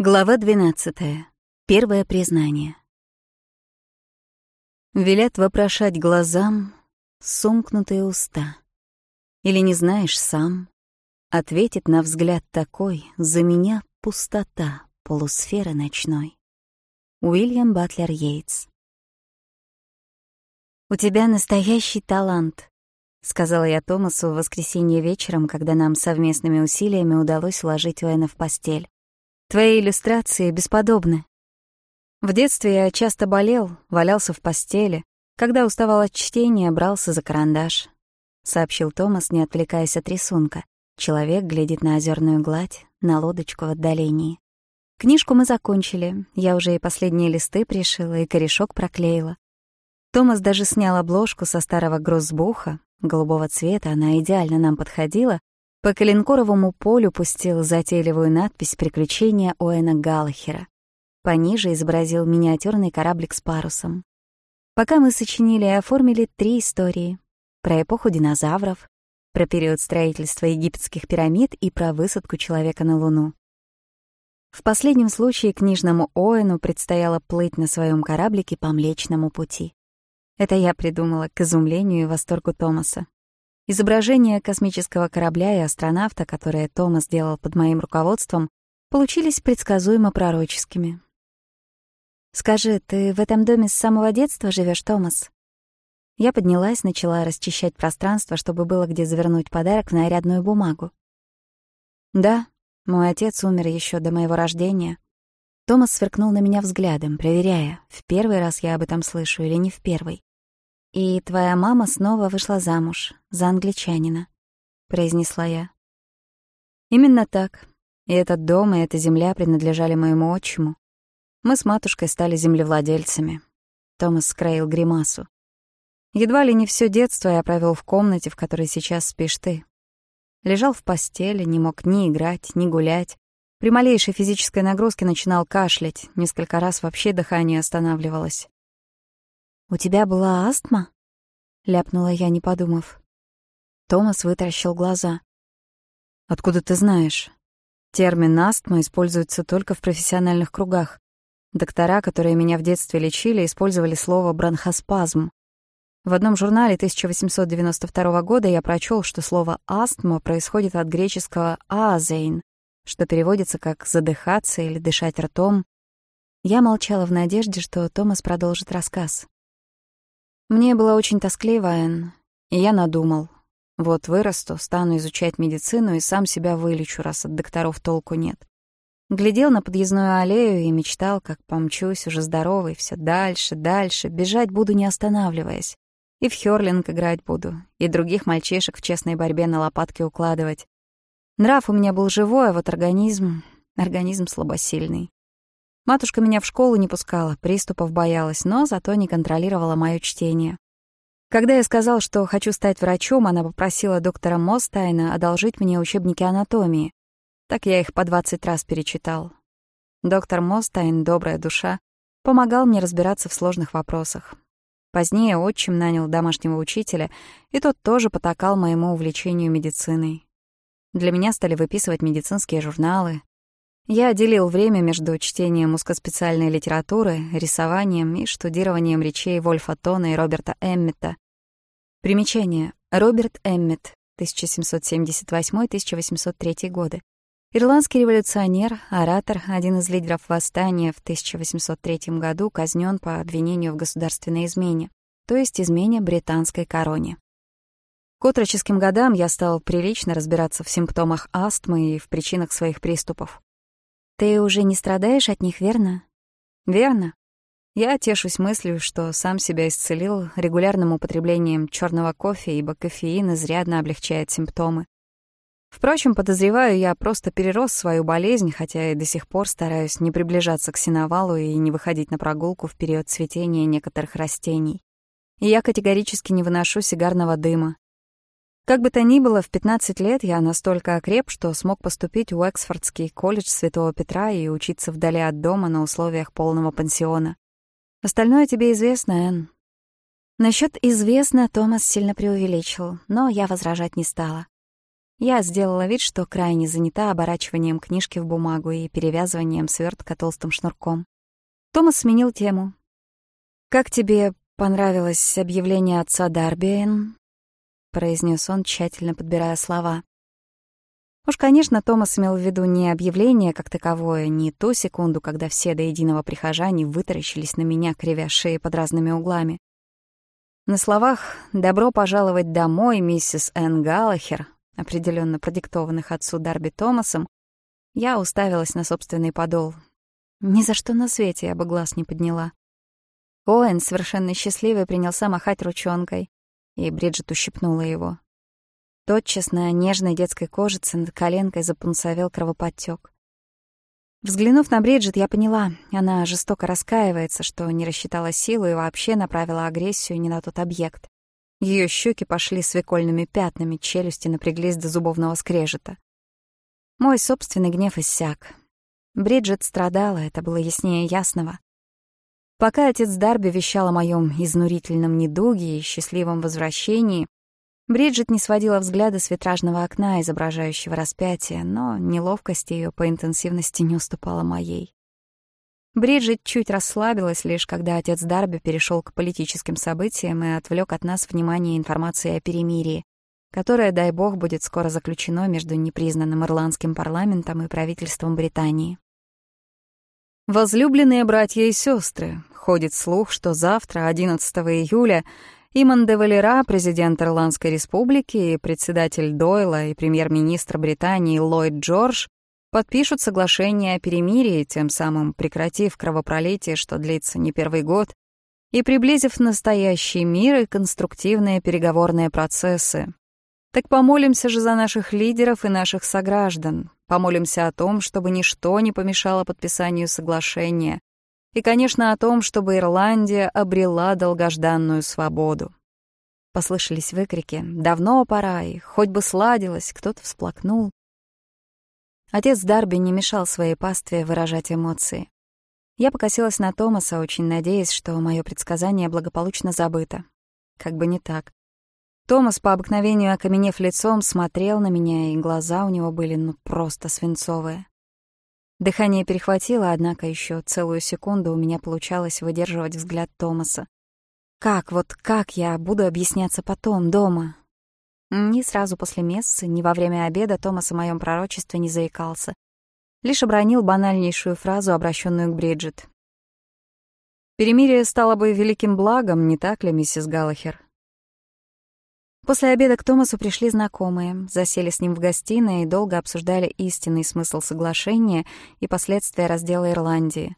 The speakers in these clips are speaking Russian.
Глава 12. Первое признание. Велят вопрошать глазам сомкнутые уста. Или не знаешь сам, ответит на взгляд такой, за меня пустота полусферы ночной. Уильям Батлер Йейтс. «У тебя настоящий талант», — сказала я Томасу в воскресенье вечером, когда нам совместными усилиями удалось уложить Уэна в постель. Твои иллюстрации бесподобны. В детстве я часто болел, валялся в постели. Когда уставал от чтения, брался за карандаш. Сообщил Томас, не отвлекаясь от рисунка. Человек глядит на озерную гладь, на лодочку в отдалении. Книжку мы закончили. Я уже и последние листы пришила, и корешок проклеила. Томас даже снял обложку со старого гроссбуха. Голубого цвета она идеально нам подходила, по-калинкоровому полю пустил затейливую надпись «Приключения Оэна Галлахера». Пониже изобразил миниатюрный кораблик с парусом. Пока мы сочинили и оформили три истории. Про эпоху динозавров, про период строительства египетских пирамид и про высадку человека на Луну. В последнем случае книжному Оэну предстояло плыть на своем кораблике по Млечному пути. Это я придумала к изумлению и восторгу Томаса. Изображения космического корабля и астронавта, которые Томас сделал под моим руководством, получились предсказуемо пророческими. «Скажи, ты в этом доме с самого детства живешь, Томас?» Я поднялась, начала расчищать пространство, чтобы было где завернуть подарок в нарядную бумагу. «Да, мой отец умер еще до моего рождения». Томас сверкнул на меня взглядом, проверяя, в первый раз я об этом слышу или не в первый. «И твоя мама снова вышла замуж за англичанина», — произнесла я. «Именно так. И этот дом, и эта земля принадлежали моему отчиму. Мы с матушкой стали землевладельцами». Томас скроил гримасу. «Едва ли не все детство я провел в комнате, в которой сейчас спишь ты. Лежал в постели, не мог ни играть, ни гулять. При малейшей физической нагрузке начинал кашлять, несколько раз вообще дыхание останавливалось. «У тебя была астма?» — ляпнула я, не подумав. Томас вытаращил глаза. «Откуда ты знаешь? Термин «астма» используется только в профессиональных кругах. Доктора, которые меня в детстве лечили, использовали слово «бронхоспазм». В одном журнале 1892 года я прочел, что слово «астма» происходит от греческого «азейн», что переводится как «задыхаться» или «дышать ртом». Я молчала в надежде, что Томас продолжит рассказ. Мне было очень тоскливо, Энн, и я надумал. Вот вырасту, стану изучать медицину и сам себя вылечу, раз от докторов толку нет. Глядел на подъездную аллею и мечтал, как помчусь, уже здоровый, все дальше, дальше, бежать буду, не останавливаясь. И в хёрлинг играть буду, и других мальчишек в честной борьбе на лопатки укладывать. Нрав у меня был живой, а вот организм... Организм слабосильный. Матушка меня в школу не пускала, приступов боялась, но зато не контролировала моё чтение. Когда я сказал, что хочу стать врачом, она попросила доктора Мостайна одолжить мне учебники анатомии. Так я их по 20 раз перечитал. Доктор Мостайн, добрая душа, помогал мне разбираться в сложных вопросах. Позднее отчим нанял домашнего учителя, и тот тоже потакал моему увлечению медициной. Для меня стали выписывать медицинские журналы, я делил время между чтением узкоспециальной литературы, рисованием и штудированием речей Вольфа Тона и Роберта Эммета. Примечание. Роберт Эммет, 1778-1803 годы. Ирландский революционер, оратор, один из лидеров восстания в 1803 году казнен по обвинению в государственной измене, то есть измене британской короне. К отроческим годам я стал прилично разбираться в симптомах астмы и в причинах своих приступов. Ты уже не страдаешь от них, верно? Верно. Я тешусь мыслью, что сам себя исцелил регулярным употреблением черного кофе, ибо кофеин изрядно облегчает симптомы. Впрочем, подозреваю, я просто перерос свою болезнь, хотя и до сих пор стараюсь не приближаться к синовалу и не выходить на прогулку в период цветения некоторых растений. И я категорически не выношу сигарного дыма, как бы то ни было, в 15 лет я настолько окреп, что смог поступить в Эксфордский колледж Святого Петра и учиться вдали от дома на условиях полного пансиона. Остальное тебе известно, Энн. Насчет «известно» Томас сильно преувеличил, но я возражать не стала. Я сделала вид, что крайне занята оборачиванием книжки в бумагу и перевязыванием свертка толстым шнурком. Томас сменил тему. «Как тебе понравилось объявление отца Дарби, Энн? произнес он, тщательно подбирая слова. Уж, конечно, Томас имел в виду не объявление как таковое, не ту секунду, когда все до единого прихожане вытаращились на меня, кривя шеи под разными углами. На словах «добро пожаловать домой, миссис Энн Галлахер», определенно продиктованных отцу Дарби Томасом, я уставилась на собственный подол. Ни за что на свете я бы глаз не подняла. Оэн, совершенно счастливый, принялся махать ручонкой и Бриджит ущипнула его. Тотчас на нежной детской кожице над коленкой запунцовел кровоподтёк. Взглянув на Бриджит, я поняла, она жестоко раскаивается, что не рассчитала силу и вообще направила агрессию не на тот объект. Ее щеки пошли свекольными пятнами, челюсти напряглись до зубовного скрежета. Мой собственный гнев иссяк. Бриджит страдала, это было яснее ясного. Пока отец Дарби вещал о моем изнурительном недуге и счастливом возвращении, Бриджит не сводила взгляда с витражного окна, изображающего распятие, но неловкость ее по интенсивности не уступала моей. Бриджит чуть расслабилась лишь, когда отец Дарби перешел к политическим событиям и отвлек от нас внимание информации о перемирии, которое, дай бог, будет скоро заключено между непризнанным ирландским парламентом и правительством Британии. Возлюбленные братья и сестры, ходит слух, что завтра, 11 июля, Иман де Валера, президент Ирландской республики, и председатель Дойла и премьер-министр Британии Ллойд Джордж подпишут соглашение о перемирии, тем самым прекратив кровопролитие, что длится не первый год, и приблизив настоящий мир и конструктивные переговорные процессы. Так помолимся же за наших лидеров и наших сограждан, Помолимся о том, чтобы ничто не помешало подписанию соглашения. И, конечно, о том, чтобы Ирландия обрела долгожданную свободу. Послышались выкрики «Давно пора!» и «Хоть бы сладилось!» Кто-то всплакнул. Отец Дарби не мешал своей пастве выражать эмоции. Я покосилась на Томаса, очень надеясь, что мое предсказание благополучно забыто. Как бы не так. Томас по обыкновению окаменев лицом, смотрел на меня, и глаза у него были ну просто свинцовые. Дыхание перехватило, однако еще целую секунду у меня получалось выдерживать взгляд Томаса. Как, вот как я буду объясняться потом, дома? Ни сразу после мессы, ни во время обеда Томас о моем пророчестве не заикался. Лишь обронил банальнейшую фразу, обращенную к Бриджит. «Перемирие стало бы великим благом, не так ли, миссис Галлахер?» После обеда к Томасу пришли знакомые, засели с ним в гостиной и долго обсуждали истинный смысл соглашения и последствия раздела Ирландии.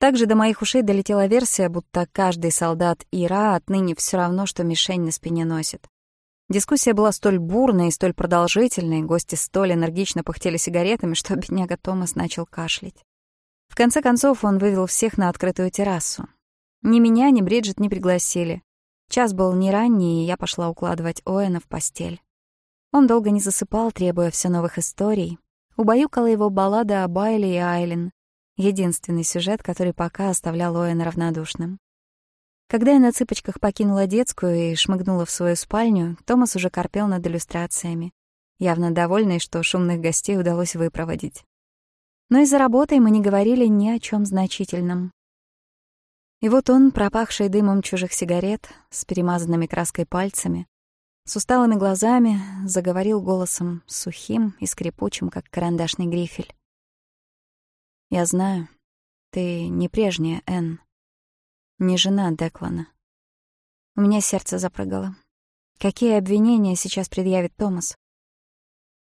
Также до моих ушей долетела версия, будто каждый солдат Ира отныне все равно, что мишень на спине носит. Дискуссия была столь бурной и столь продолжительной, гости столь энергично пыхтели сигаретами, что бедняга Томас начал кашлять. В конце концов он вывел всех на открытую террасу. Ни меня, ни Бриджит не пригласили. Час был не ранний, и я пошла укладывать Оэна в постель. Он долго не засыпал, требуя все новых историй. Убаюкала его баллада о Байле и Айлен, единственный сюжет, который пока оставлял Оэна равнодушным. Когда я на цыпочках покинула детскую и шмыгнула в свою спальню, Томас уже корпел над иллюстрациями, явно довольный, что шумных гостей удалось выпроводить. Но из-за работы мы не говорили ни о чем значительном. И вот он, пропахший дымом чужих сигарет, с перемазанными краской пальцами, с усталыми глазами, заговорил голосом сухим и скрипучим, как карандашный грифель. «Я знаю, ты не прежняя Энн, не жена Деклана. У меня сердце запрыгало. Какие обвинения сейчас предъявит Томас?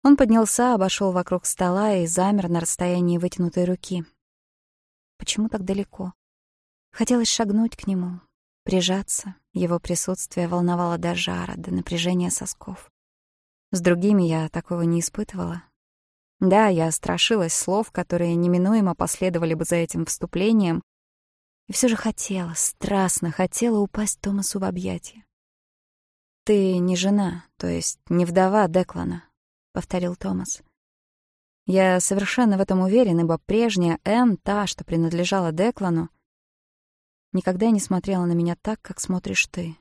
Он поднялся, обошел вокруг стола и замер на расстоянии вытянутой руки. Почему так далеко? Хотелось шагнуть к нему, прижаться. Его присутствие волновало до жара, до напряжения сосков. С другими я такого не испытывала. Да, я страшилась слов, которые неминуемо последовали бы за этим вступлением, и все же хотела, страстно хотела упасть Томасу в объятия. «Ты не жена, то есть не вдова Деклана», — повторил Томас. Я совершенно в этом уверен, ибо прежняя Энн, та, что принадлежала Деклану, — Никогда не смотрела на меня так, как смотришь ты.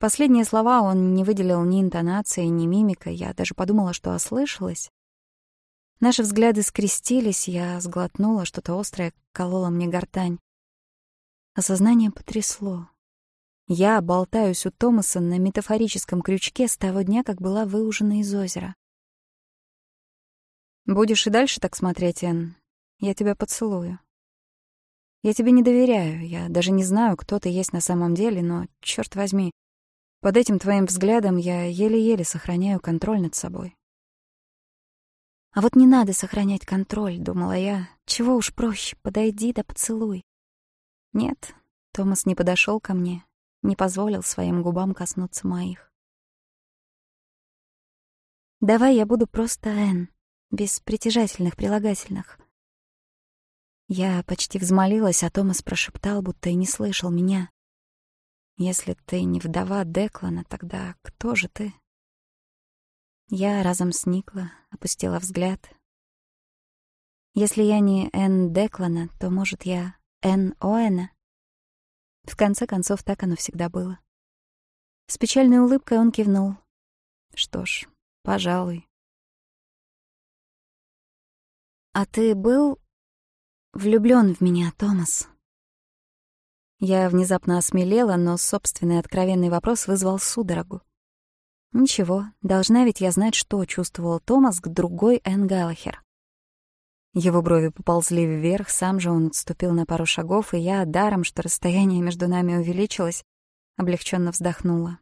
Последние слова он не выделил ни интонации, ни мимикой. Я даже подумала, что ослышалась. Наши взгляды скрестились, я сглотнула, что-то острое кололо мне гортань. Осознание потрясло. Я болтаюсь у Томаса на метафорическом крючке с того дня, как была выужена из озера. «Будешь и дальше так смотреть, Энн, я тебя поцелую». Я тебе не доверяю, я даже не знаю, кто ты есть на самом деле, но, черт возьми, под этим твоим взглядом я еле-еле сохраняю контроль над собой. А вот не надо сохранять контроль, думала я. Чего уж проще, подойди да поцелуй. Нет, Томас не подошел ко мне, не позволил своим губам коснуться моих. Давай я буду просто Н, без притяжательных прилагательных. Я почти взмолилась, а Томас прошептал, будто и не слышал меня. «Если ты не вдова Деклана, тогда кто же ты?» Я разом сникла, опустила взгляд. «Если я не Энн Деклана, то, может, я Энн Оэна?» В конце концов, так оно всегда было. С печальной улыбкой он кивнул. «Что ж, влюблён в меня, Томас». Я внезапно осмелела, но собственный откровенный вопрос вызвал судорогу. Ничего, должна ведь я знать, что чувствовал Томас к другой Энн Галлахер. Его брови поползли вверх, сам же он отступил на пару шагов, и я, даром, что расстояние между нами увеличилось, облегченно вздохнула.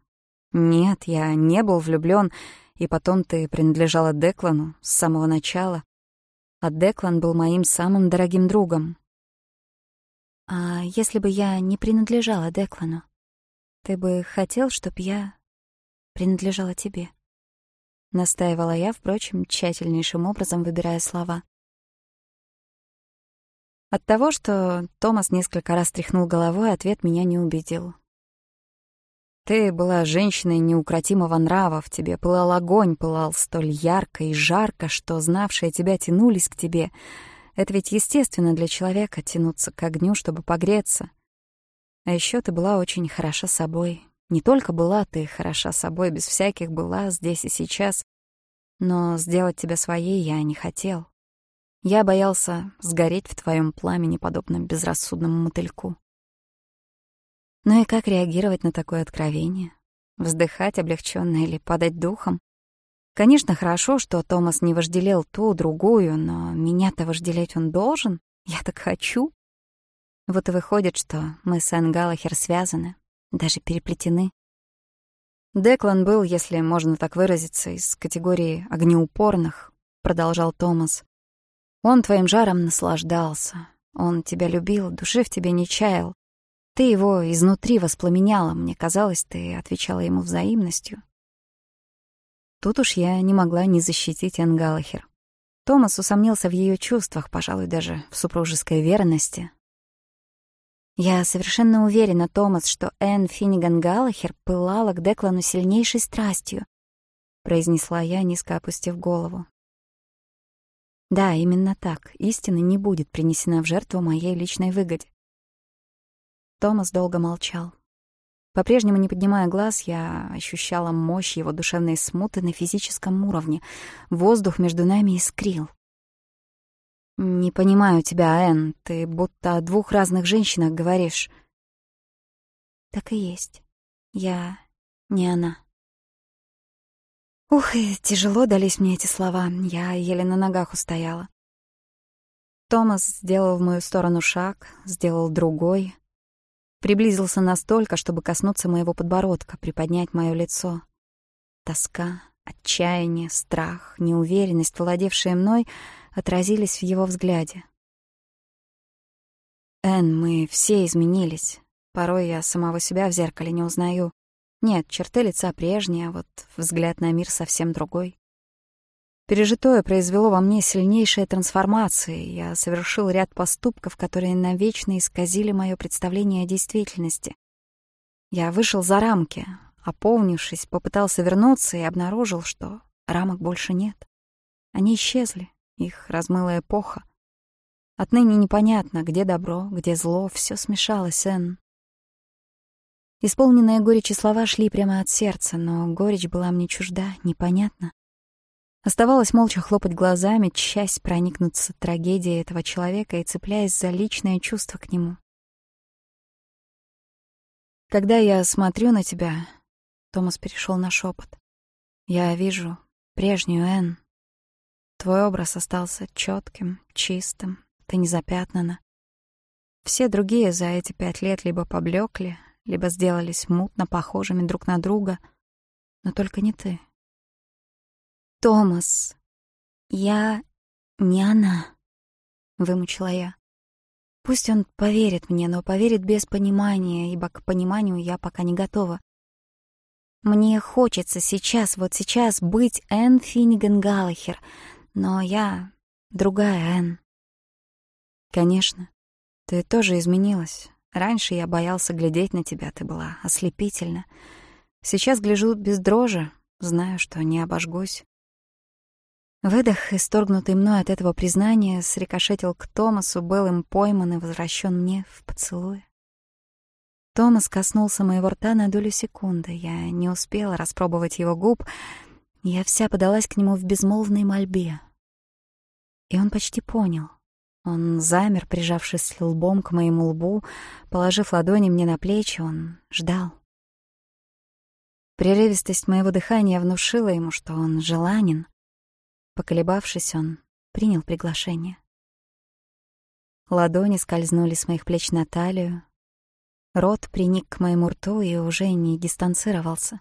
«Нет, я не был влюблён, и потом ты принадлежала Деклану с самого начала. А Деклан был моим самым дорогим другом. «А если бы я не принадлежала Деклану, ты бы хотел, чтобы я принадлежала тебе?» Настаивала я, впрочем, тщательнейшим образом выбирая слова. От того, что Томас несколько раз тряхнул головой, ответ меня не убедил. Ты была женщиной неукротимого нрава, в тебе пылал огонь, пылал столь ярко и жарко, что знавшие тебя тянулись к тебе. Это ведь естественно для человека — тянуться к огню, чтобы погреться. А еще ты была очень хороша собой. Не только была ты хороша собой, без всяких была здесь и сейчас, но сделать тебя своей я не хотел. Я боялся сгореть в твоем пламени, подобно безрассудному мотыльку. Ну и как реагировать на такое откровение? Вздыхать облегченно или падать духом? Конечно, хорошо, что Томас не вожделел ту, другую, но меня-то вожделеть он должен. Я так хочу. Вот и выходит, что мы с Энн Галлахер связаны, даже переплетены. Деклан был, если можно так выразиться, из категории огнеупорных, продолжал Томас. Он твоим жаром наслаждался. Он тебя любил, души в тебе не чаял. Ты его изнутри воспламеняла, мне казалось, ты отвечала ему взаимностью. Тут уж я не могла не защитить Энн Томас усомнился в ее чувствах, пожалуй, даже в супружеской верности. Я совершенно уверена, Томас, что Энн Финниган Галлахер пылала к Деклану сильнейшей страстью, произнесла я, низко опустив голову. Да, именно так. Истина не будет принесена в жертву моей личной выгоде. Томас долго молчал. По-прежнему не поднимая глаз, я ощущала мощь его душевной смуты на физическом уровне. Воздух между нами искрил. «Не понимаю тебя, Энн. Ты будто о двух разных женщинах говоришь». «Так и есть. Я не она». Ух, и тяжело дались мне эти слова. Я еле на ногах устояла. Томас сделал в мою сторону шаг, сделал другой — Приблизился настолько, чтобы коснуться моего подбородка, приподнять мое лицо. Тоска, отчаяние, страх, неуверенность, владевшие мной, отразились в его взгляде. «Энн, мы все изменились. Порой я самого себя в зеркале не узнаю. Нет, черты лица прежние, а вот взгляд на мир совсем другой. Пережитое произвело во мне сильнейшие трансформации. Я совершил ряд поступков, которые навечно исказили мое представление о действительности. Я вышел за рамки, опомнившись, попытался вернуться и обнаружил, что рамок больше нет. Они исчезли, их размыла эпоха. Отныне непонятно, где добро, где зло, все смешалось, Энн. Исполненные горечи слова шли прямо от сердца, но горечь была мне чужда, непонятна. Оставалось молча хлопать глазами, часть проникнуться трагедией этого человека и цепляясь за личное чувство к нему. «Когда я смотрю на тебя...» — Томас перешел на шепот. «Я вижу прежнюю Энн. Твой образ остался четким, чистым, ты не запятнана. Все другие за эти пять лет либо поблекли, либо сделались мутно похожими друг на друга, но только не ты». Томас, я не она», — вымучила я. «Пусть он поверит мне, но поверит без понимания, ибо к пониманию я пока не готова. Мне хочется сейчас, вот сейчас быть Энн Финниган Галлахер, но я другая Энн». «Конечно, ты тоже изменилась. Раньше я боялся глядеть на тебя, ты была ослепительна. Сейчас гляжу без дрожи, знаю, что не обожгусь. Выдох, исторгнутый мной от этого признания, срикошетил к Томасу, был им пойман и возвращен мне в поцелуе. Томас коснулся моего рта на долю секунды. Я не успела распробовать его губ. Я вся подалась к нему в безмолвной мольбе. И он почти понял. Он замер, прижавшись лбом к моему лбу, положив ладони мне на плечи, он ждал. Прерывистость моего дыхания внушила ему, что он желанен — Поколебавшись, он принял приглашение. Ладони скользнули с моих плеч на талию. Рот приник к моему рту и уже не дистанцировался.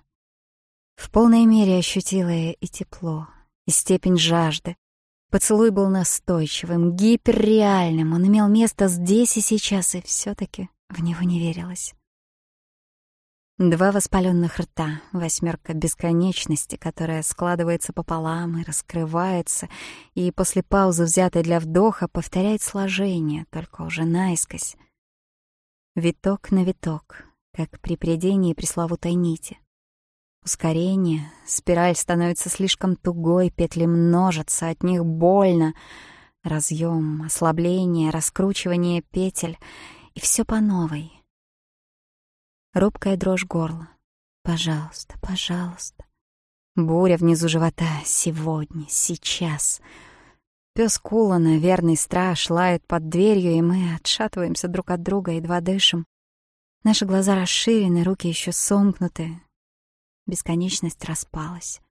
В полной мере ощутила я и тепло, и степень жажды. Поцелуй был настойчивым, гиперреальным. Он имел место здесь и сейчас, и все таки в него не верилось. Два воспаленных рта, восьмерка бесконечности, которая складывается пополам и раскрывается, и после паузы, взятой для вдоха, повторяет сложение, только уже наискось. Виток на виток, как при предении пресловутой нити. Ускорение, спираль становится слишком тугой, петли множатся, от них больно. Разъем, ослабление, раскручивание петель — и все по новой — робкая дрожь горла. «Пожалуйста, пожалуйста». Буря внизу живота. Сегодня, сейчас. Пёс Кулана, верный страж, лает под дверью, и мы отшатываемся друг от друга, едва дышим. Наши глаза расширены, руки еще сомкнуты. Бесконечность распалась.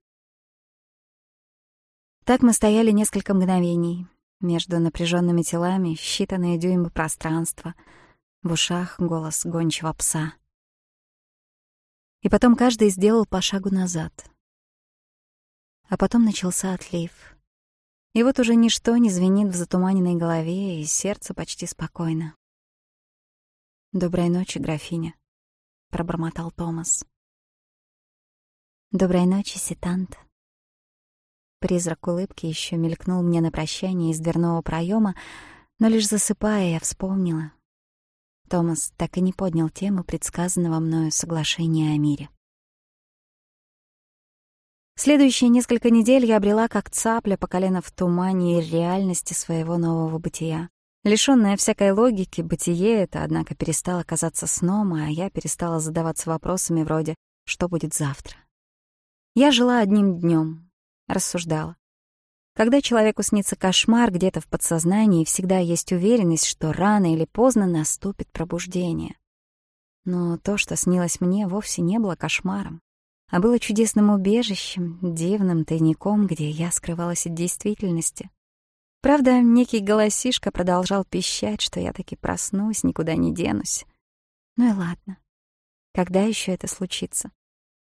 Так мы стояли несколько мгновений. Между напряженными телами считанные дюймы пространства. В ушах голос гончего пса. И потом каждый сделал по шагу назад. А потом начался отлив. И вот уже ничто не звенит в затуманенной голове, и сердце почти спокойно. «Доброй ночи, графиня», — пробормотал Томас. «Доброй ночи, сетант». Призрак улыбки еще мелькнул мне на прощание из дверного проема, но лишь засыпая, я вспомнила, Томас так и не поднял тему предсказанного мною соглашения о мире. Следующие несколько недель я обрела как цапля по колено в тумане и реальности своего нового бытия. Лишённая всякой логики, бытие это, однако, перестало казаться сном, а я перестала задаваться вопросами вроде «что будет завтра?». Я жила одним днём, рассуждала. Когда человеку снится кошмар где-то в подсознании, всегда есть уверенность, что рано или поздно наступит пробуждение. Но то, что снилось мне, вовсе не было кошмаром, а было чудесным убежищем, дивным тайником, где я скрывалась от действительности. Правда, некий голосишка продолжал пищать, что я таки проснусь, никуда не денусь. Ну и ладно. Когда еще это случится?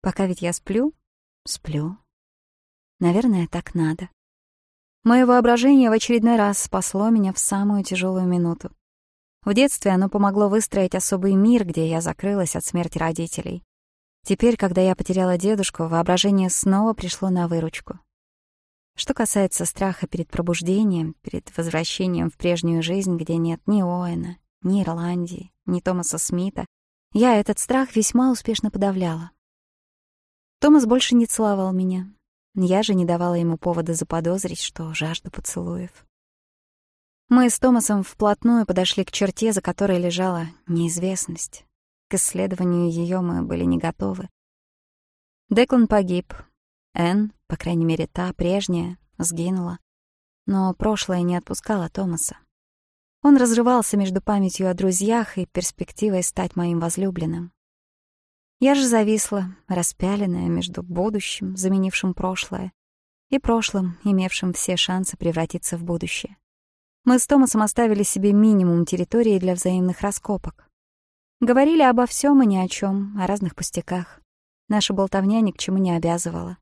Пока ведь я сплю? Сплю. Наверное, так надо. Мое воображение в очередной раз спасло меня в самую тяжелую минуту. В детстве оно помогло выстроить особый мир, где я закрылась от смерти родителей. Теперь, когда я потеряла дедушку, воображение снова пришло на выручку. Что касается страха перед пробуждением, перед возвращением в прежнюю жизнь, где нет ни Оэна, ни Ирландии, ни Томаса Смита, я этот страх весьма успешно подавляла. Томас больше не целовал меня, Я же не давала ему повода заподозрить, что жажду поцелуев. Мы с Томасом вплотную подошли к черте, за которой лежала неизвестность. К К исследованию ее мы были не готовы. Деклан погиб. Энн, по крайней мере, та, прежняя, сгинула. Но прошлое не отпускало Томаса. Он разрывался между памятью о друзьях и перспективой стать моим возлюбленным. Я же зависла, распяленная между будущим, заменившим прошлое, и прошлым, имевшим все шансы превратиться в будущее. Мы с Томасом оставили себе минимум территории для взаимных раскопок. Говорили обо всем и ни о чем, о разных пустяках. Наша болтовня ни к чему не обязывала.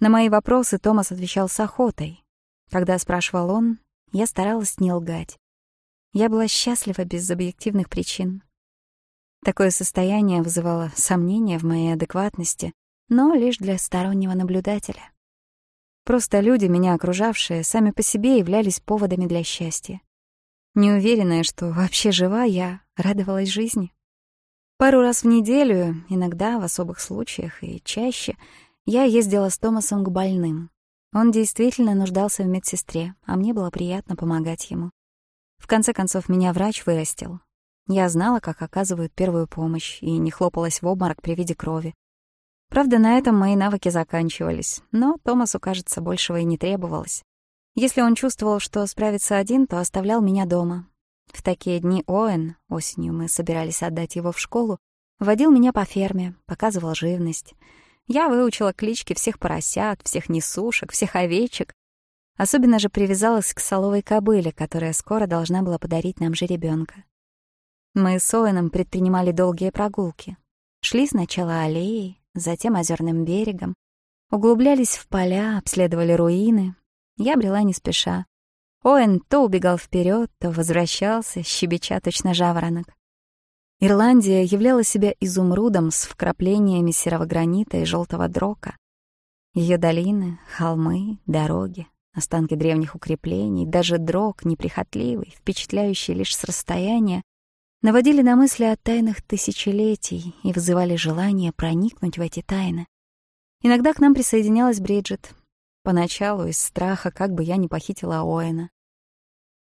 На мои вопросы Томас отвечал с охотой. Когда спрашивал он, я старалась не лгать. Я Такое состояние вызывало сомнения в моей адекватности, но лишь для стороннего наблюдателя. Просто люди, меня окружавшие, сами по себе являлись поводами для счастья. Неуверенная, что вообще жива, я радовалась жизни. Пару раз в неделю, иногда в особых случаях и чаще, я ездила с Томасом к больным. Он действительно нуждался в медсестре, а мне было приятно помогать ему. В конце концов, меня врач вырастил, Я знала, как оказывают первую помощь, и не хлопалась в обморок при виде крови. Правда, на этом мои навыки заканчивались, но Томасу, кажется, большего и не требовалось. Если он чувствовал, что справится один, то оставлял меня дома. В такие дни Оэн, осенью мы собирались отдать его в школу, водил меня по ферме, показывал живность. Я выучила клички всех поросят, всех несушек, всех овечек. Особенно же привязалась к соловой кобыле, которая скоро должна была подарить нам жеребенка. Мы с Оэном предпринимали долгие прогулки. Шли сначала аллеей, затем озерным берегом. Углублялись в поля, обследовали руины. Я брела не спеша. Оэн то убегал вперед, то возвращался, щебеча точно жаворонок. Ирландия являла себя изумрудом с вкраплениями серого гранита и желтого дрока. Ее долины, холмы, дороги, останки древних укреплений, даже дрог, неприхотливый, впечатляющий лишь с расстояния, наводили на мысли о тайнах тысячелетий и вызывали желание проникнуть в эти тайны. Иногда к нам присоединялась Бриджит. Поначалу из страха, как бы я не похитила Оэна.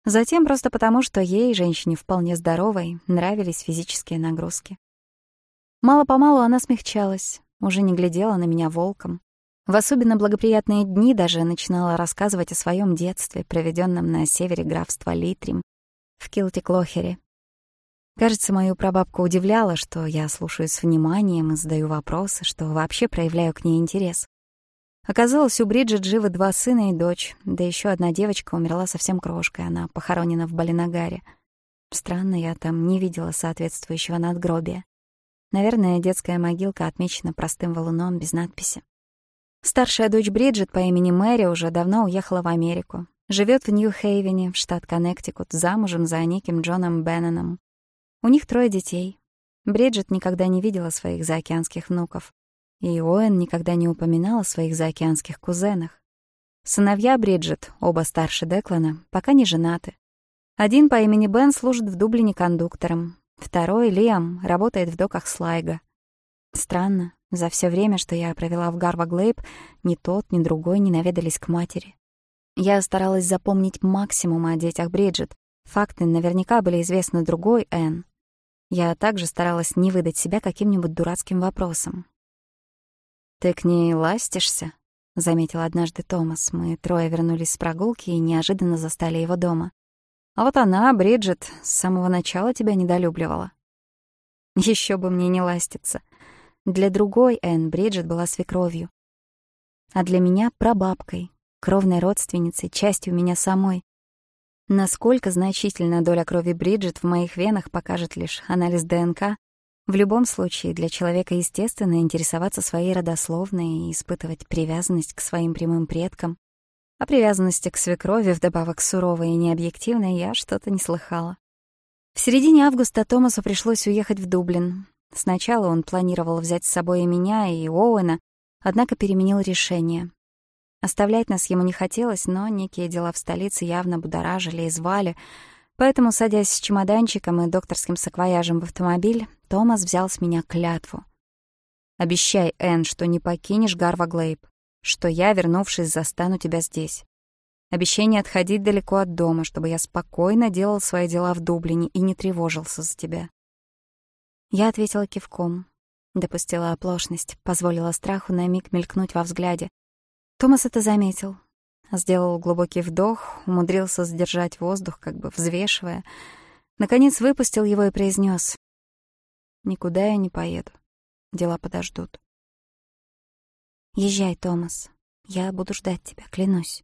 Затем просто потому, что ей, женщине вполне здоровой, нравились физические нагрузки. Мало-помалу она смягчалась, уже не глядела на меня волком. В особенно благоприятные дни даже начинала рассказывать о своем детстве, проведенном на севере графства Литрим, в Килтиклохере, Кажется, мою прабабку удивляло, что я слушаю с вниманием и задаю вопросы, что вообще проявляю к ней интерес. Оказалось, у Бриджит живы два сына и дочь, да еще одна девочка умерла совсем крошкой, она похоронена в Балинагаре. Странно, я там не видела соответствующего надгробия. Наверное, детская могилка отмечена простым валуном без надписи. Старшая дочь Бриджит по имени Мэри уже давно уехала в Америку. Живет в Нью-Хейвене, штат Коннектикут, замужем за неким Джоном Бенноном. У них трое детей. Бриджит никогда не видела своих заокеанских внуков. И Оэн никогда не упоминал о своих заокеанских кузенах. Сыновья Бриджит, оба старше Деклана, пока не женаты. Один по имени Бен служит в Дублине кондуктором. Второй, Лиам, работает в доках Слайга. Странно, за все время, что я провела в Гарва Глейб, ни тот, ни другой не наведались к матери. Я старалась запомнить максимум о детях Бриджит, Факты наверняка были известны другой Энн. Я также старалась не выдать себя каким-нибудь дурацким вопросом. «Ты к ней ластишься?» — заметил однажды Томас. Мы трое вернулись с прогулки и неожиданно застали его дома. «А вот она, Бриджит, с самого начала тебя недолюбливала». Еще бы мне не ластиться. Для другой Энн Бриджит была свекровью. А для меня — прабабкой, кровной родственницей, частью меня самой. Насколько значительна доля крови Бриджит в моих венах покажет лишь анализ ДНК. В любом случае, для человека естественно интересоваться своей родословной и испытывать привязанность к своим прямым предкам. О привязанности к свекрови, вдобавок суровой и необъективной, я что-то не слыхала. В середине августа Томасу пришлось уехать в Дублин. Сначала он планировал взять с собой и меня, и Оуэна, однако переменил решение оставлять нас ему не хотелось, но некие дела в столице явно будоражили и звали. Поэтому, садясь с чемоданчиком и докторским саквояжем в автомобиль, Томас взял с меня клятву. «Обещай, Энн, что не покинешь Гарва Глейб, что я, вернувшись, застану тебя здесь. обещай не отходить далеко от дома, чтобы я спокойно делал свои дела в Дублине и не тревожился за тебя». Я ответила кивком. Допустила оплошность, позволила страху на миг мелькнуть во взгляде, Томас это заметил. Сделал глубокий вдох, умудрился сдержать воздух, как бы взвешивая. Наконец выпустил его и произнес: «Никуда я не поеду. Дела подождут». «Езжай, Томас. Я буду ждать тебя, клянусь».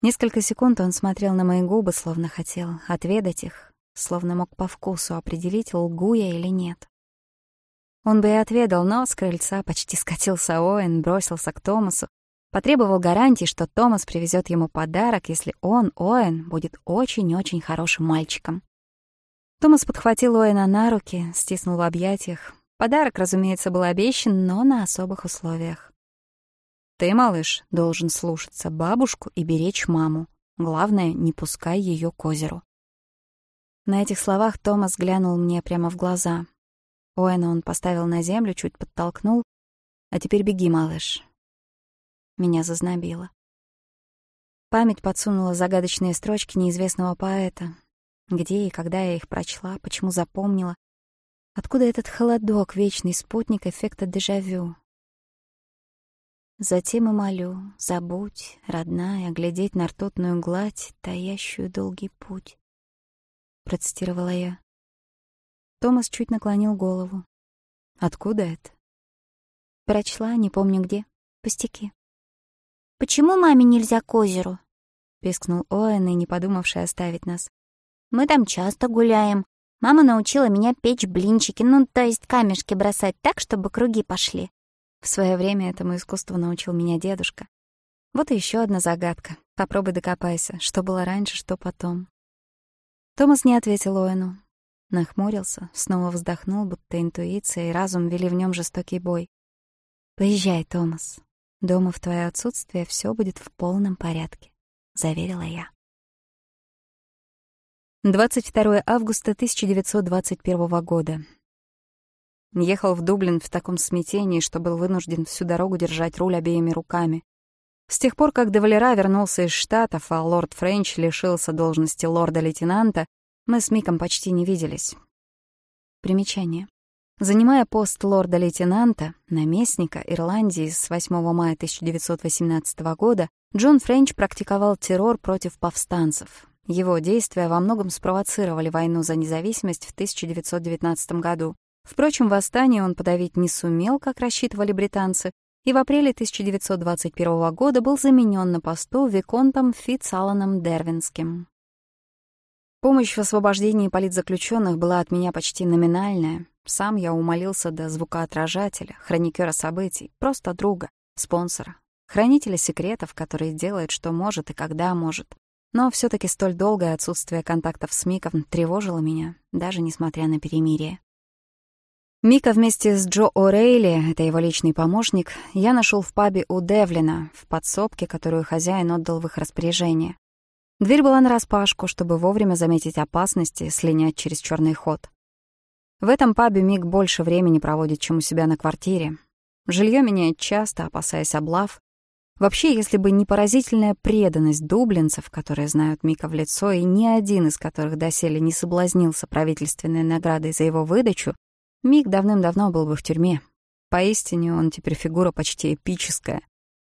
Несколько секунд он смотрел на мои губы, словно хотел отведать их, словно мог по вкусу определить, лгу я или нет. Он бы и отведал, но с крыльца почти скатился Оэн, бросился к Томасу, потребовал гарантии, что Томас привезет ему подарок, если он, Оэн, будет очень-очень хорошим мальчиком. Томас подхватил Оэна на руки, стиснул в объятиях. Подарок, разумеется, был обещан, но на особых условиях. «Ты, малыш, должен слушаться бабушку и беречь маму. Главное, не пускай ее к озеру». На этих словах Томас глянул мне прямо в глаза. Оэна он поставил на землю, чуть подтолкнул. «А теперь беги, малыш». Меня зазнобило. Память подсунула загадочные строчки неизвестного поэта. Где и когда я их прочла, почему запомнила. Откуда этот холодок, вечный спутник эффекта дежавю? Затем и молю, забудь, родная, глядеть на ртутную гладь, таящую долгий путь. Процитировала я. Томас чуть наклонил голову. «Откуда это?» Прочла, не помню где. Пустяки. «Почему маме нельзя к озеру?» — пискнул Оэн, и не подумавший оставить нас. «Мы там часто гуляем. Мама научила меня печь блинчики, ну, то есть камешки бросать так, чтобы круги пошли». В свое время этому искусству научил меня дедушка. Вот и еще одна загадка. Попробуй докопайся, что было раньше, что потом. Томас не ответил Оэну, Нахмурился, снова вздохнул, будто интуиция и разум вели в нем жестокий бой. «Поезжай, Томас. Дома в твое отсутствие все будет в полном порядке», — заверила я. 22 августа 1921 года. Ехал в Дублин в таком смятении, что был вынужден всю дорогу держать руль обеими руками. С тех пор, как Девалера вернулся из Штатов, а лорд Френч лишился должности лорда-лейтенанта, мы с Миком почти не виделись. Примечание. Занимая пост лорда-лейтенанта, наместника Ирландии с 8 мая 1918 года, Джон Френч практиковал террор против повстанцев. Его действия во многом спровоцировали войну за независимость в 1919 году. Впрочем, восстание он подавить не сумел, как рассчитывали британцы, и в апреле 1921 года был заменен на посту виконтом Фитц-Алланом Дервинским. Помощь в освобождении политзаключенных была от меня почти номинальная. Сам я умолился до звукоотражателя, хроникера событий, просто друга, спонсора, хранителя секретов, который делает, что может и когда может. Но все таки столь долгое отсутствие контактов с Миком тревожило меня, даже несмотря на перемирие. Мика вместе с Джо О'Рейли, это его личный помощник, я нашел в пабе у Девлина, в подсобке, которую хозяин отдал в их распоряжение. Дверь была нараспашку, чтобы вовремя заметить опасности, слинять через черный ход. В этом пабе Мик больше времени проводит, чем у себя на квартире. Жилье меняет часто, опасаясь облав. Вообще, если бы не поразительная преданность дублинцев, которые знают Мика в лицо, и ни один из которых доселе не соблазнился правительственной наградой за его выдачу, Мик давным-давно был бы в тюрьме. Поистине, он теперь фигура почти эпическая.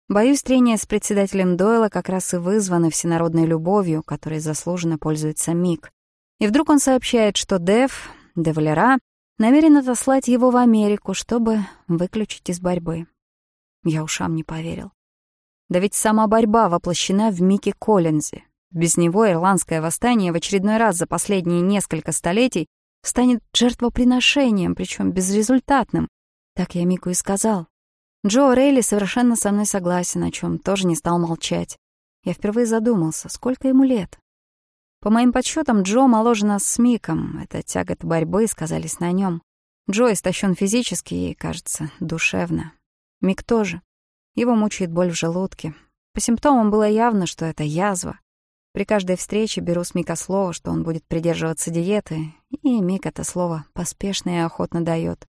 Боюсь, трение с председателем Дойла как раз и вызвано всенародной любовью, которой заслуженно пользуется Мик. И вдруг он сообщает, что Дев, Девлера, намерен отослать его в Америку, чтобы выключить из борьбы. Я ушам не поверил. Да ведь сама борьба воплощена в Мике Коллинзе. Без него ирландское восстание в очередной раз за последние несколько столетий станет жертвоприношением, причем безрезультатным. Так я Мику и сказал. Джо Рейли совершенно со мной согласен, о чем тоже не стал молчать. Я впервые задумался, сколько ему лет. По моим подсчетам, Джо моложе нас с Миком. Это тягот борьбы сказались на нем. Джо истощен физически и, кажется, душевно. Мик тоже. Его мучает боль в желудке. По симптомам было явно, что это язва. При каждой встрече беру с Мика слово, что он будет придерживаться диеты, и Мик это слово поспешно и охотно дает.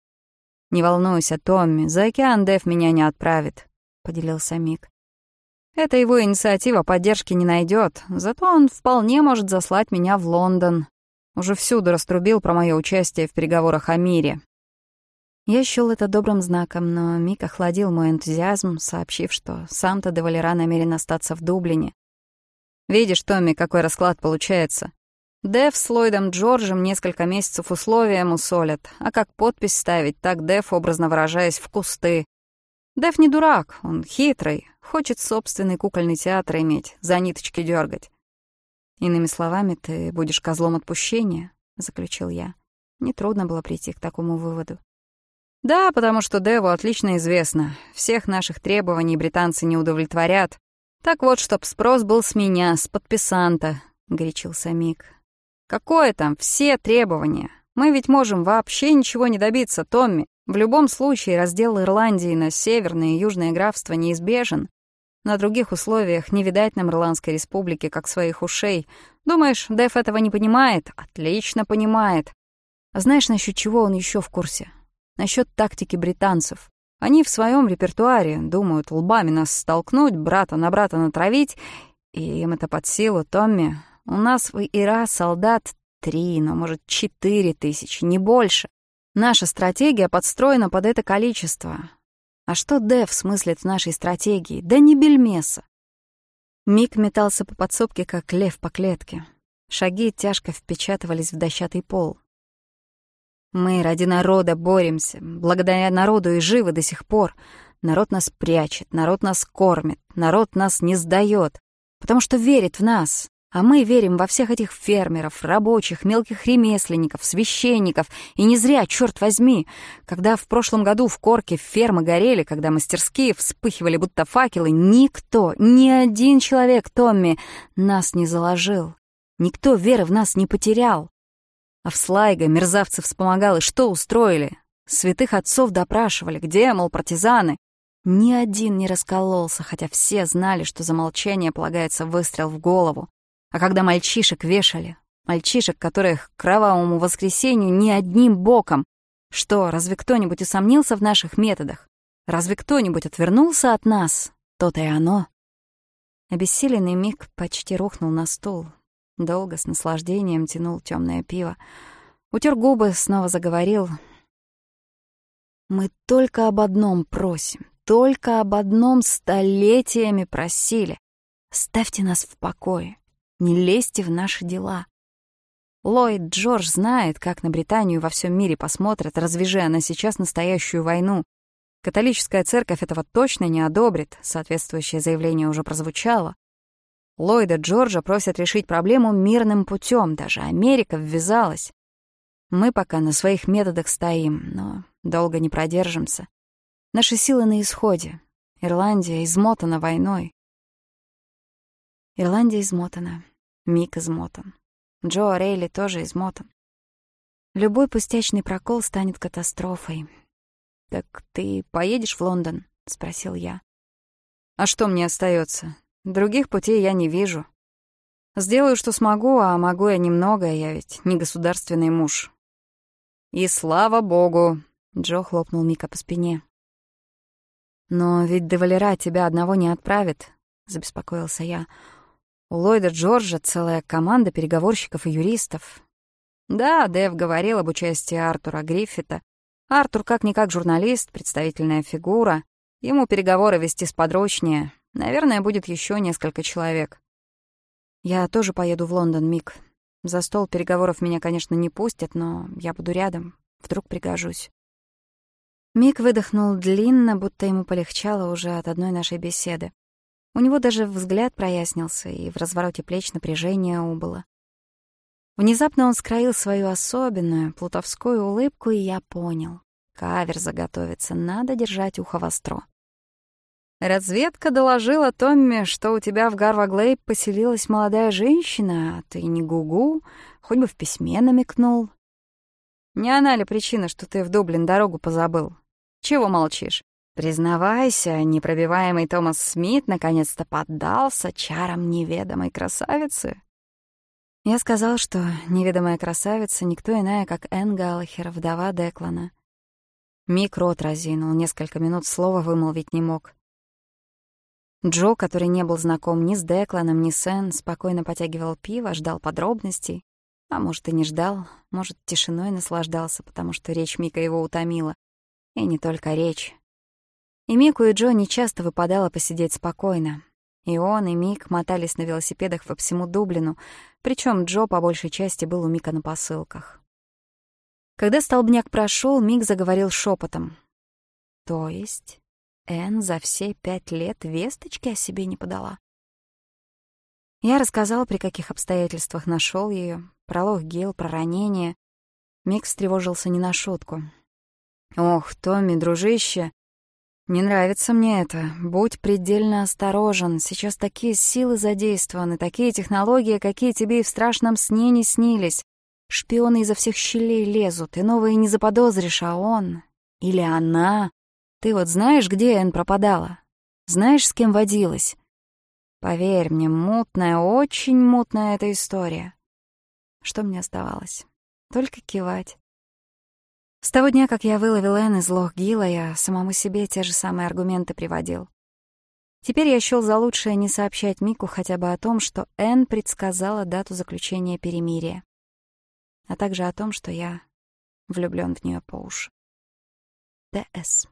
«Не волнуйся, Томми, за океан Дэв меня не отправит», — поделился Мик. «Эта его инициатива поддержки не найдет, зато он вполне может заслать меня в Лондон. Уже всюду раструбил про мое участие в переговорах о мире». Я счёл это добрым знаком, но Мик охладил мой энтузиазм, сообщив, что сам-то Девалера намерен остаться в Дублине. «Видишь, Томми, какой расклад получается. Дэв с Ллойдом Джорджем несколько месяцев условия мусолят, а как подпись ставить, так Дэв, образно выражаясь, в кусты. Дэв не дурак, он хитрый, хочет собственный кукольный театр иметь, за ниточки дергать. «Иными словами, ты будешь козлом отпущения», — заключил я. Нетрудно было прийти к такому выводу. «Да, потому что Деву отлично известно. Всех наших требований британцы не удовлетворят. Так вот, чтоб спрос был с меня, с подписанта», — горячился Мик. Какое там все требования? Мы ведь можем вообще ничего не добиться, Томми. В любом случае раздел Ирландии на северное и южное графство неизбежен. На других условиях не видать нам Ирландской республики как своих ушей. Думаешь, Дэв этого не понимает? Отлично понимает. А знаешь, насчет чего он еще в курсе? Насчет тактики британцев. Они в своем репертуаре думают лбами нас столкнуть, брата на брата натравить, и им это под силу, Томми. У нас в ИРА солдат три, но, может, четыре тысячи, не больше. Наша стратегия подстроена под это количество. А что Дэв смыслит в нашей стратегии? Да не бельмеса. Мик метался по подсобке, как лев по клетке. Шаги тяжко впечатывались в дощатый пол. Мы ради народа боремся. Благодаря народу и живы до сих пор. Народ нас прячет, народ нас кормит, народ нас не сдаёт, потому что верит в нас. а мы верим во всех этих фермеров, рабочих, мелких ремесленников, священников. И не зря, черт возьми, когда в прошлом году в Корке фермы горели, когда мастерские вспыхивали будто факелы, никто, ни один человек, Томми, нас не заложил. Никто веры в нас не потерял. А в Слайго мерзавцы вспомогал, и что устроили? Святых отцов допрашивали, где, мол, партизаны. Ни один не раскололся, хотя все знали, что за молчание полагается выстрел в голову. А когда мальчишек вешали, мальчишек, которых к кровавому воскресенью ни одним боком, что, разве кто-нибудь усомнился в наших методах? Разве кто-нибудь отвернулся от нас? То-то и оно. Обессиленный миг почти рухнул на стул. Долго с наслаждением тянул темное пиво. Утер губы, снова заговорил. «Мы только об одном просим, только об одном столетиями просили. Ставьте нас в покое не лезьте в наши дела. Ллойд Джордж знает, как на Британию во всем мире посмотрят, развяжи она сейчас настоящую войну. Католическая церковь этого точно не одобрит, соответствующее заявление уже прозвучало. Ллойда Джорджа просят решить проблему мирным путем, даже Америка ввязалась. Мы пока на своих методах стоим, но долго не продержимся. Наши силы на исходе. Ирландия измотана войной. Ирландия измотана. Мик измотан. Джо Рейли тоже измотан. Любой пустячный прокол станет катастрофой. «Так ты поедешь в Лондон?» — спросил я. «А что мне остается? Других путей я не вижу. Сделаю, что смогу, а могу я немного, я ведь не государственный муж». «И слава богу!» — Джо хлопнул Мика по спине. «Но ведь до Валера тебя одного не отправит», — забеспокоился я. У Ллойда Джорджа целая команда переговорщиков и юристов. Да, Дэв говорил об участии Артура Гриффита. Артур как-никак журналист, представительная фигура. Ему переговоры вести сподручнее. Наверное, будет еще несколько человек. Я тоже поеду в Лондон, Мик. За стол переговоров меня, конечно, не пустят, но я буду рядом. Вдруг пригожусь. Мик выдохнул длинно, будто ему полегчало уже от одной нашей беседы. У него даже взгляд прояснился, и в развороте плеч напряжение убыло. Внезапно он скроил свою особенную плутовскую улыбку, и я понял. Кавер заготовится, надо держать ухо востро. «Разведка доложила Томми, что у тебя в Гарваглейб поселилась молодая женщина, а ты не гугу, хоть бы в письме намекнул. Не она ли причина, что ты в Дублин дорогу позабыл? Чего молчишь?» Признавайся, непробиваемый Томас Смит наконец-то поддался чарам неведомой красавицы. Я сказал, что неведомая красавица — никто иная, как Энн Галлахер, вдова Деклана. Мик рот разинул, несколько минут слова вымолвить не мог. Джо, который не был знаком ни с Декланом, ни с Энн, спокойно потягивал пиво, ждал подробностей. А может, и не ждал, может, тишиной наслаждался, потому что речь Мика его утомила. И не только речь. И Мику и Джонни часто выпадало посидеть спокойно. И он, и Мик мотались на велосипедах по всему Дублину, причем Джо по большей части был у Мика на посылках. Когда столбняк прошел, Мик заговорил шепотом. «То есть Энн за все пять лет весточки о себе не подала?» Я рассказал, при каких обстоятельствах нашел ее, про лох гел, про ранение. Мик встревожился не на шутку. «Ох, Томми, дружище, не нравится мне это. Будь предельно осторожен. Сейчас такие силы задействованы, такие технологии, какие тебе и в страшном сне не снились. Шпионы изо всех щелей лезут, и новые не заподозришь, а он... Или она... Ты вот знаешь, где Энн пропадала? Знаешь, с кем водилась? Поверь мне, мутная, очень мутная эта история. Что мне оставалось? Только кивать. С того дня, как я выловил Энн из лох Гила, я самому себе те же самые аргументы приводил. Теперь я счёл за лучшее не сообщать Мику хотя бы о том, что Энн предсказала дату заключения перемирия, а также о том, что я влюблён в неё по уши. Т.С.